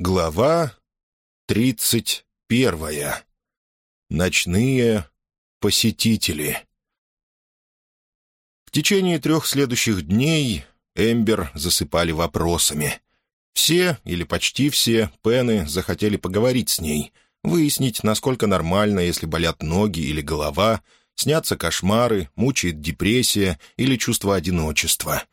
Глава тридцать первая. Ночные посетители. В течение трех следующих дней Эмбер засыпали вопросами. Все, или почти все, Пены захотели поговорить с ней, выяснить, насколько нормально, если болят ноги или голова, снятся кошмары, мучает депрессия или чувство одиночества.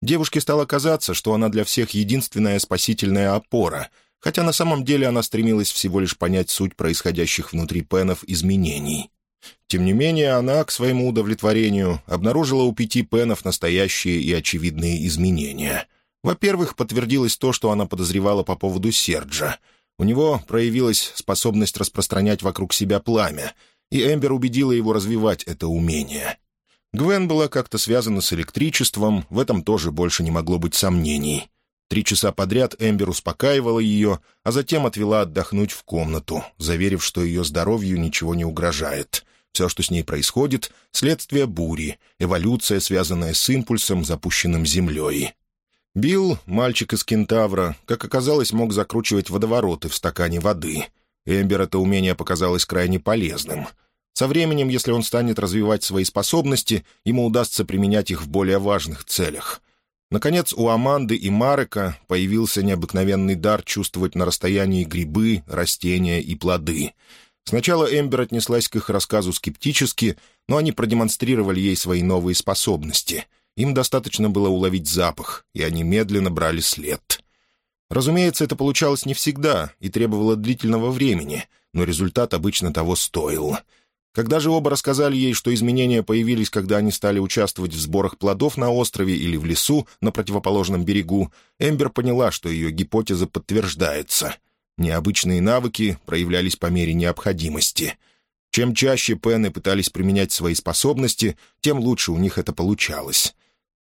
Девушке стало казаться, что она для всех единственная спасительная опора — хотя на самом деле она стремилась всего лишь понять суть происходящих внутри Пенов изменений. Тем не менее, она, к своему удовлетворению, обнаружила у пяти Пенов настоящие и очевидные изменения. Во-первых, подтвердилось то, что она подозревала по поводу Серджа. У него проявилась способность распространять вокруг себя пламя, и Эмбер убедила его развивать это умение. Гвен была как-то связана с электричеством, в этом тоже больше не могло быть сомнений. Три часа подряд Эмбер успокаивала ее, а затем отвела отдохнуть в комнату, заверив, что ее здоровью ничего не угрожает. Все, что с ней происходит — следствие бури, эволюция, связанная с импульсом, запущенным Землей. Билл, мальчик из кентавра, как оказалось, мог закручивать водовороты в стакане воды. Эмбер это умение показалось крайне полезным. Со временем, если он станет развивать свои способности, ему удастся применять их в более важных целях — Наконец, у Аманды и Марека появился необыкновенный дар чувствовать на расстоянии грибы, растения и плоды. Сначала Эмбер отнеслась к их рассказу скептически, но они продемонстрировали ей свои новые способности. Им достаточно было уловить запах, и они медленно брали след. Разумеется, это получалось не всегда и требовало длительного времени, но результат обычно того стоил — когда же оба рассказали ей, что изменения появились, когда они стали участвовать в сборах плодов на острове или в лесу на противоположном берегу, Эмбер поняла, что ее гипотеза подтверждается. Необычные навыки проявлялись по мере необходимости. Чем чаще Пены пытались применять свои способности, тем лучше у них это получалось.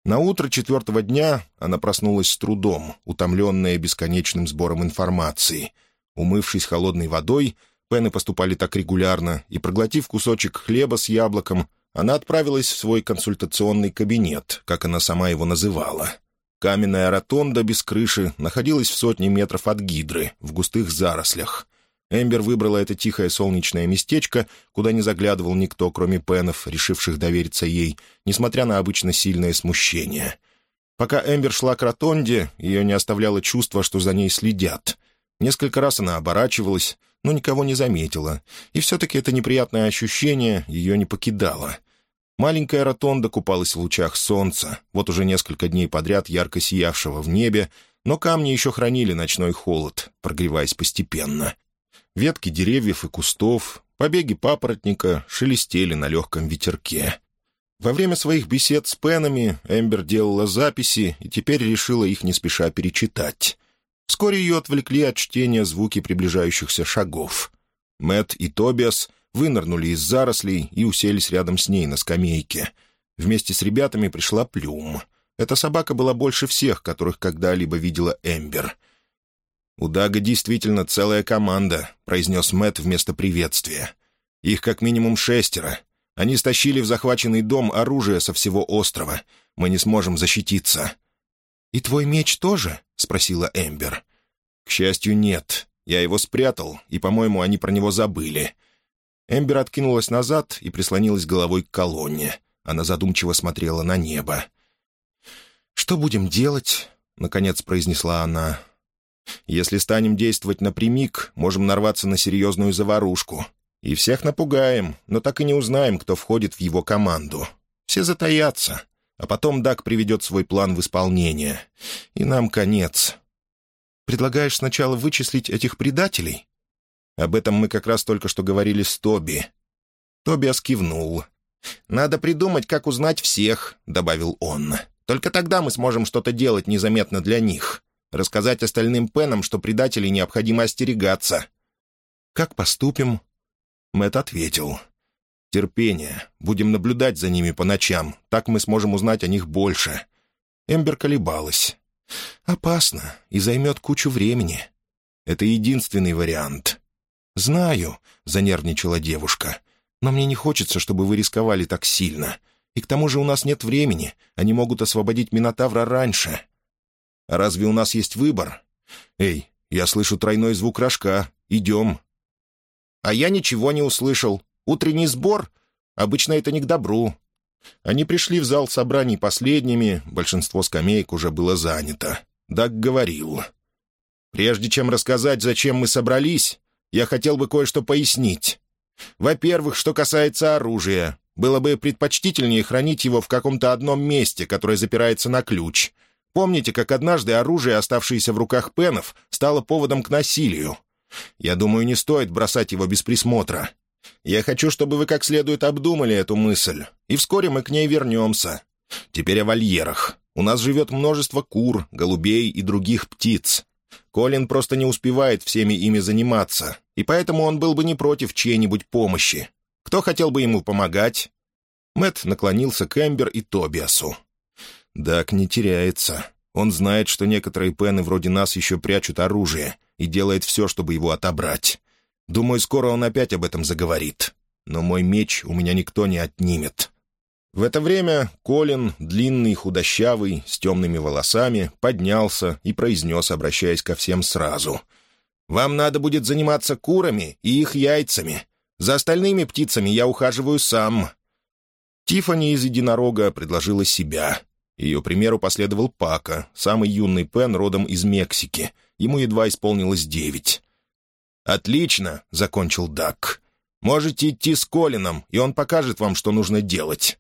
На утро четвертого дня она проснулась с трудом, утомленная бесконечным сбором информации. Умывшись холодной водой, Пены поступали так регулярно, и, проглотив кусочек хлеба с яблоком, она отправилась в свой консультационный кабинет, как она сама его называла. Каменная ротонда без крыши находилась в сотне метров от гидры, в густых зарослях. Эмбер выбрала это тихое солнечное местечко, куда не заглядывал никто, кроме Пенов, решивших довериться ей, несмотря на обычно сильное смущение. Пока Эмбер шла к ротонде, ее не оставляло чувство, что за ней следят. Несколько раз она оборачивалась, но никого не заметила, и все-таки это неприятное ощущение ее не покидало. Маленькая ротонда купалась в лучах солнца, вот уже несколько дней подряд ярко сиявшего в небе, но камни еще хранили ночной холод, прогреваясь постепенно. Ветки деревьев и кустов, побеги папоротника шелестели на легком ветерке. Во время своих бесед с Пенами Эмбер делала записи и теперь решила их не спеша перечитать. Вскоре ее отвлекли от чтения звуки приближающихся шагов. Мэт и Тобиас вынырнули из зарослей и уселись рядом с ней на скамейке. Вместе с ребятами пришла Плюм. Эта собака была больше всех, которых когда-либо видела Эмбер. «У Дага действительно целая команда», — произнес Мэт вместо приветствия. «Их как минимум шестеро. Они стащили в захваченный дом оружие со всего острова. Мы не сможем защититься». «И твой меч тоже?» — спросила Эмбер. «К счастью, нет. Я его спрятал, и, по-моему, они про него забыли». Эмбер откинулась назад и прислонилась головой к колонне. Она задумчиво смотрела на небо. «Что будем делать?» — наконец произнесла она. «Если станем действовать напрямик, можем нарваться на серьезную заварушку. И всех напугаем, но так и не узнаем, кто входит в его команду. Все затаятся а потом Дак приведет свой план в исполнение. И нам конец. Предлагаешь сначала вычислить этих предателей? Об этом мы как раз только что говорили с Тоби. Тобиас кивнул. «Надо придумать, как узнать всех», — добавил он. «Только тогда мы сможем что-то делать незаметно для них. Рассказать остальным Пенам, что предателей необходимо остерегаться». «Как поступим?» Мэт ответил. Терпение. Будем наблюдать за ними по ночам. Так мы сможем узнать о них больше». Эмбер колебалась. «Опасно и займет кучу времени. Это единственный вариант». «Знаю», — занервничала девушка. «Но мне не хочется, чтобы вы рисковали так сильно. И к тому же у нас нет времени. Они могут освободить Минотавра раньше». «А разве у нас есть выбор?» «Эй, Я слышу тройной звук рожка. Идем». «А я ничего не услышал. Утренний сбор? Обычно это не к добру». Они пришли в зал собраний последними, большинство скамеек уже было занято. Даг говорил. «Прежде чем рассказать, зачем мы собрались, я хотел бы кое-что пояснить. Во-первых, что касается оружия. Было бы предпочтительнее хранить его в каком-то одном месте, которое запирается на ключ. Помните, как однажды оружие, оставшееся в руках пенов, стало поводом к насилию? Я думаю, не стоит бросать его без присмотра. Я хочу, чтобы вы как следует обдумали эту мысль, и вскоре мы к ней вернемся. Теперь о вольерах. У нас живет множество кур, голубей и других птиц. Колин просто не успевает всеми ими заниматься, и поэтому он был бы не против чьей-нибудь помощи. Кто хотел бы ему помогать?» Мэт наклонился к Эмбер и Тобиасу. «Дак не теряется. Он знает, что некоторые пены вроде нас еще прячут оружие и делает все, чтобы его отобрать. Думаю, скоро он опять об этом заговорит. Но мой меч у меня никто не отнимет». В это время Колин, длинный, худощавый, с темными волосами, поднялся и произнес, обращаясь ко всем сразу. «Вам надо будет заниматься курами и их яйцами. За остальными птицами я ухаживаю сам». Тифани из «Единорога» предложила себя. Ее примеру последовал Пака, самый юный Пен родом из Мексики. Ему едва исполнилось девять. «Отлично», — закончил Дак. «Можете идти с Колином, и он покажет вам, что нужно делать».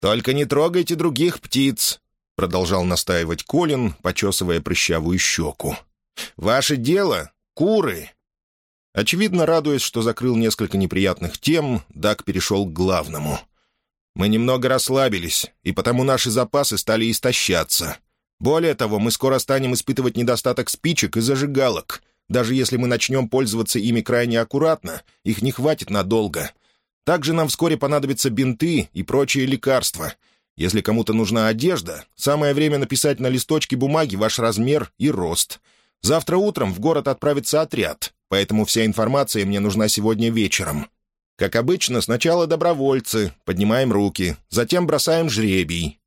«Только не трогайте других птиц», — продолжал настаивать Колин, почесывая прыщавую щеку. «Ваше дело — куры». Очевидно, радуясь, что закрыл несколько неприятных тем, Дак перешел к главному. «Мы немного расслабились, и потому наши запасы стали истощаться. Более того, мы скоро станем испытывать недостаток спичек и зажигалок. Даже если мы начнем пользоваться ими крайне аккуратно, их не хватит надолго. Также нам вскоре понадобятся бинты и прочие лекарства. Если кому-то нужна одежда, самое время написать на листочке бумаги ваш размер и рост. Завтра утром в город отправится отряд, поэтому вся информация мне нужна сегодня вечером. Как обычно, сначала добровольцы, поднимаем руки, затем бросаем жребий.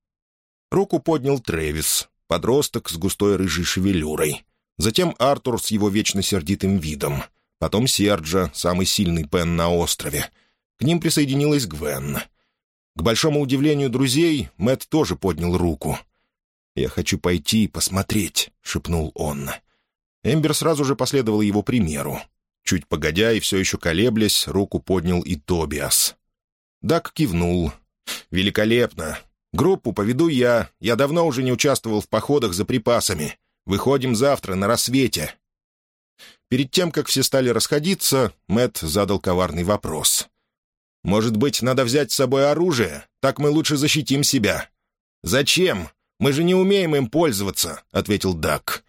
Руку поднял Трэвис, подросток с густой рыжей шевелюрой. Затем Артур с его вечно сердитым видом. Потом Серджа, самый сильный пен на острове. К ним присоединилась Гвен. К большому удивлению друзей, Мэт тоже поднял руку. «Я хочу пойти и посмотреть», — шепнул он. Эмбер сразу же последовал его примеру. Чуть погодя и все еще колеблясь, руку поднял и Тобиас. Дак кивнул. «Великолепно. Группу поведу я. Я давно уже не участвовал в походах за припасами. Выходим завтра на рассвете». Перед тем, как все стали расходиться, Мэт задал коварный вопрос. Может быть, надо взять с собой оружие? Так мы лучше защитим себя». «Зачем? Мы же не умеем им пользоваться», — ответил Дак.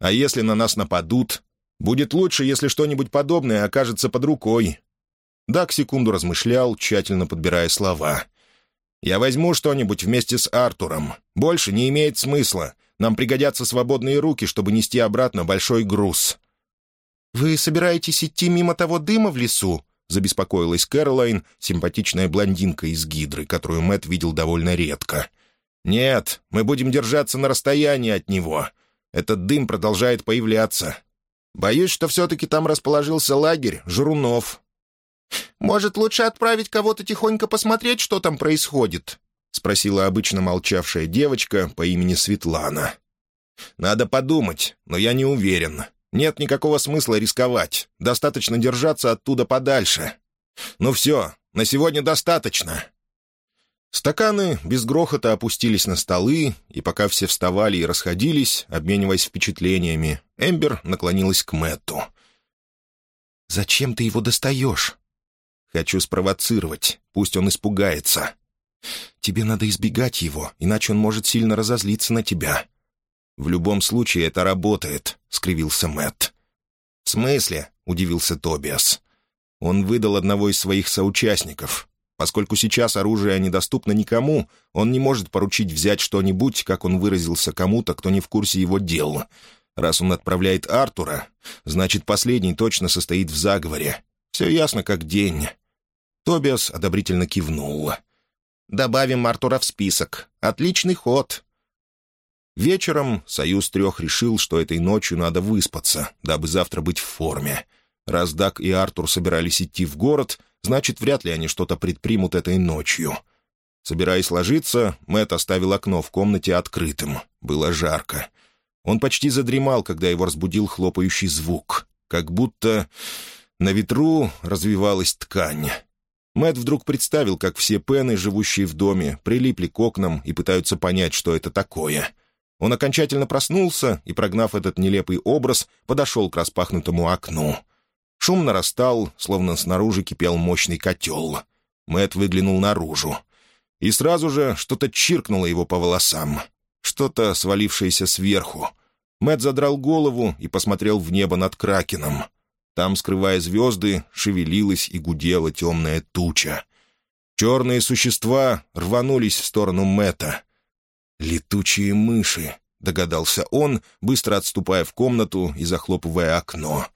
«А если на нас нападут? Будет лучше, если что-нибудь подобное окажется под рукой». Дак секунду размышлял, тщательно подбирая слова. «Я возьму что-нибудь вместе с Артуром. Больше не имеет смысла. Нам пригодятся свободные руки, чтобы нести обратно большой груз». «Вы собираетесь идти мимо того дыма в лесу?» — забеспокоилась Кэролайн, симпатичная блондинка из Гидры, которую Мэт видел довольно редко. «Нет, мы будем держаться на расстоянии от него. Этот дым продолжает появляться. Боюсь, что все-таки там расположился лагерь Жрунов». «Может, лучше отправить кого-то тихонько посмотреть, что там происходит?» — спросила обычно молчавшая девочка по имени Светлана. «Надо подумать, но я не уверен. Нет никакого смысла рисковать. Достаточно держаться оттуда подальше. Ну все, на сегодня достаточно». Стаканы без грохота опустились на столы, и пока все вставали и расходились, обмениваясь впечатлениями, Эмбер наклонилась к Мэтту. «Зачем ты его достаешь?» «Хочу спровоцировать. Пусть он испугается. Тебе надо избегать его, иначе он может сильно разозлиться на тебя. «В любом случае это работает», — скривился Мэтт. «В смысле?» — удивился Тобиас. «Он выдал одного из своих соучастников. Поскольку сейчас оружие недоступно никому, он не может поручить взять что-нибудь, как он выразился, кому-то, кто не в курсе его дел. Раз он отправляет Артура, значит, последний точно состоит в заговоре. Все ясно, как день». Тобиас одобрительно кивнул. «Добавим Артура в список. Отличный ход. Вечером Союз Трех решил, что этой ночью надо выспаться, дабы завтра быть в форме. Раз Дак и Артур собирались идти в город, значит, вряд ли они что-то предпримут этой ночью. Собираясь ложиться, Мэт оставил окно в комнате открытым. Было жарко. Он почти задремал, когда его разбудил хлопающий звук. Как будто на ветру развивалась ткань. Мэт вдруг представил, как все пены, живущие в доме, прилипли к окнам и пытаются понять, что это такое. Он окончательно проснулся и, прогнав этот нелепый образ, подошел к распахнутому окну. Шум нарастал, словно снаружи кипел мощный котел. Мэт выглянул наружу. И сразу же что-то чиркнуло его по волосам. Что-то, свалившееся сверху. Мэт задрал голову и посмотрел в небо над Кракеном. Там, скрывая звезды, шевелилась и гудела темная туча. Черные существа рванулись в сторону Мэта. «Летучие мыши», — догадался он, быстро отступая в комнату и захлопывая окно.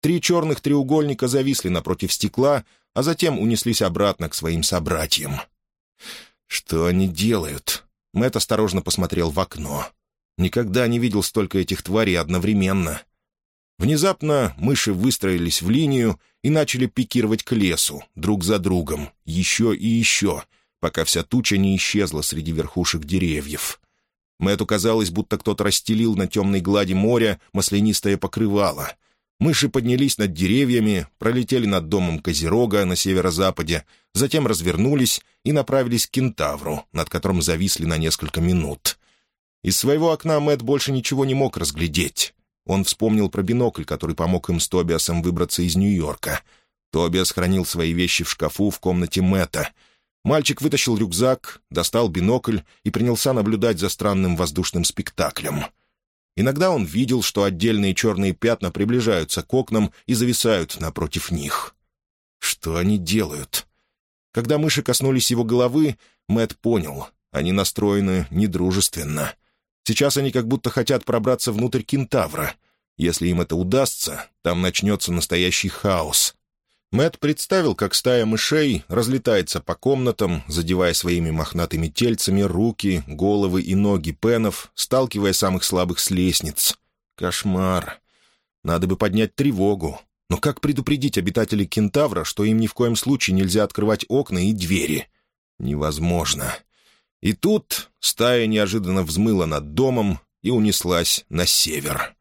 Три черных треугольника зависли напротив стекла, а затем унеслись обратно к своим собратьям. «Что они делают?» Мэт осторожно посмотрел в окно. Никогда не видел столько этих тварей одновременно. Внезапно мыши выстроились в линию и начали пикировать к лесу, друг за другом, еще и еще, пока вся туча не исчезла среди верхушек деревьев. Мэтту казалось, будто кто-то расстелил на темной глади моря маслянистое покрывало. Мыши поднялись над деревьями, пролетели над домом Козерога на северо-западе, затем развернулись и направились к кентавру, над которым зависли на несколько минут. Из своего окна Мэтт больше ничего не мог разглядеть. Он вспомнил про бинокль, который помог им с Тобиасом выбраться из Нью-Йорка. Тобиас хранил свои вещи в шкафу в комнате Мэтта. Мальчик вытащил рюкзак, достал бинокль и принялся наблюдать за странным воздушным спектаклем. Иногда он видел, что отдельные черные пятна приближаются к окнам и зависают напротив них. Что они делают? Когда мыши коснулись его головы, Мэт понял — они настроены недружественно. Сейчас они как будто хотят пробраться внутрь кентавра. Если им это удастся, там начнется настоящий хаос. Мэт представил, как стая мышей разлетается по комнатам, задевая своими мохнатыми тельцами руки, головы и ноги пенов, сталкивая самых слабых с лестниц. Кошмар. Надо бы поднять тревогу. Но как предупредить обитателей кентавра, что им ни в коем случае нельзя открывать окна и двери? Невозможно. И тут стая неожиданно взмыла над домом и унеслась на север.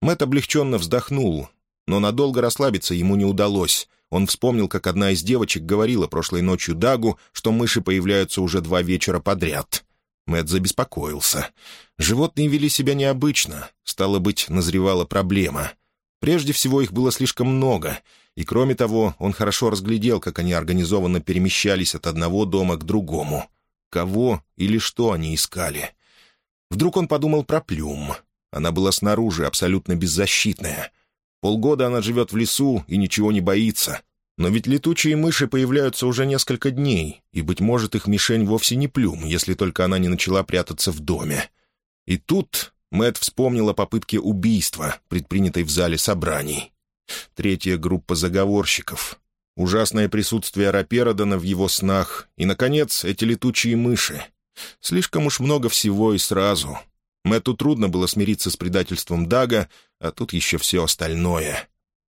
Мэт облегченно вздохнул, но надолго расслабиться ему не удалось. Он вспомнил, как одна из девочек говорила прошлой ночью Дагу, что мыши появляются уже два вечера подряд. Мэт забеспокоился. Животные вели себя необычно. Стало быть, назревала проблема. Прежде всего, их было слишком много, и, кроме того, он хорошо разглядел, как они организованно перемещались от одного дома к другому кого или что они искали. Вдруг он подумал про Плюм. Она была снаружи, абсолютно беззащитная. Полгода она живет в лесу и ничего не боится. Но ведь летучие мыши появляются уже несколько дней, и, быть может, их мишень вовсе не Плюм, если только она не начала прятаться в доме. И тут Мэт вспомнил о попытке убийства, предпринятой в зале собраний. Третья группа заговорщиков ужасное присутствие Раперодана в его снах и, наконец, эти летучие мыши. Слишком уж много всего и сразу. Мэтту трудно было смириться с предательством Дага, а тут еще все остальное.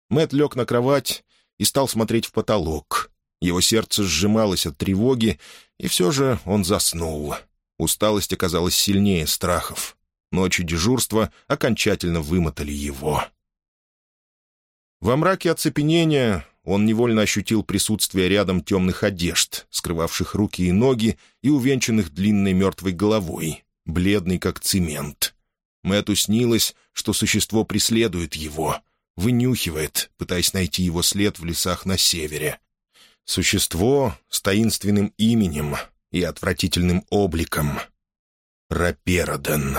Мэтт лег на кровать и стал смотреть в потолок. Его сердце сжималось от тревоги, и все же он заснул. Усталость оказалась сильнее страхов. Ночи дежурства окончательно вымотали его. Во мраке оцепенения он невольно ощутил присутствие рядом темных одежд, скрывавших руки и ноги и увенчанных длинной мертвой головой, бледный как цемент. Мэтту снилось, что существо преследует его, вынюхивает, пытаясь найти его след в лесах на севере. Существо с таинственным именем и отвратительным обликом. Рапероден.